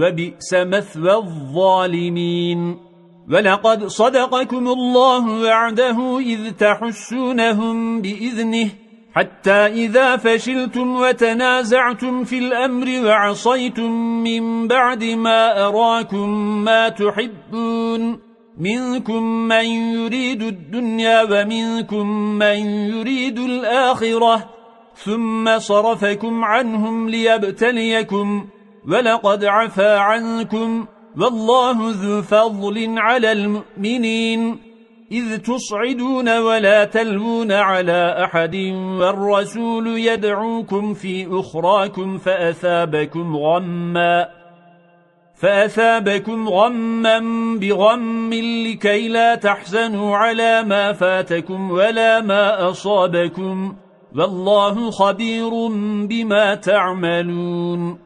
وبئس مثوى الظالمين. ولقد صدقكم الله وعده إذ تحسونهم بإذنه حتى إذا فشلتم وتنازعتم في الأمر وعصيتم من بعد ما أراكم ما تحبون. منكم من يريد الدنيا ومنكم من يريد الآخرة. ثم صرفكم عنهم ليبتليكم. ولقد عفى عنكم والله ذو فضل على المؤمنين إذ تصعدون ولا تلوون على أحد والرسول يدعوكم في أخراكم فأثابكم غمّا فأثابكم غما بغم لكي لا تحزنوا على ما فاتكم ولا ما أصابكم والله خبير بما تعملون